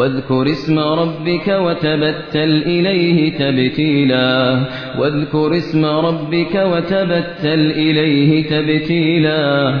واذكر اسم ربك وتبتل إليه تبتيلا. واذكر اسم ربك وتبتل إليه تبتيلا.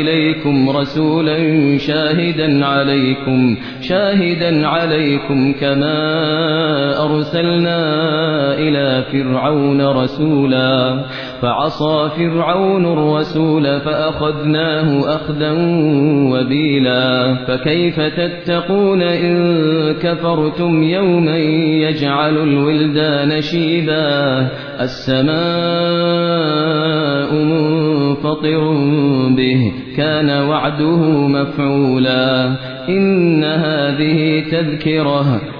إليكم رسولا شاهدا عليكم شاهدا عليكم كما أرسلنا إلى فرعون رسولا. فعصى فرعون الرسول فأخذناه أخذا وبيلا. فكيف تتقون إن كفرتم يوما يجعل الولدان شيبا؟ السماء منفطر به كان وعده مفعولا. إن هذه تذكرة.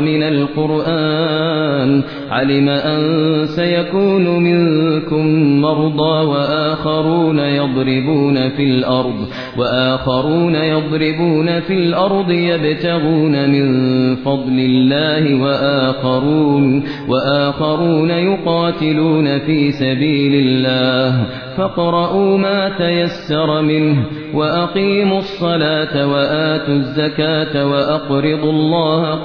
من القرآن. علم أن سيكون منكم مرضى وآخرون يضربون في الأرض وآخرون يضربون في الأرض يبتغون من فضل الله وآخرون وآخرون يقاتلون في سبيل الله. فاقرؤوا ما تيسر منه وأقيموا الصلاة وآتوا الزكاة وأقرضوا الله